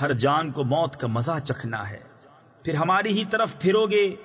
ہر جان کو موت کا مزہ چکھنا ہے۔ پھر ہماری ہی طرف پھرو گے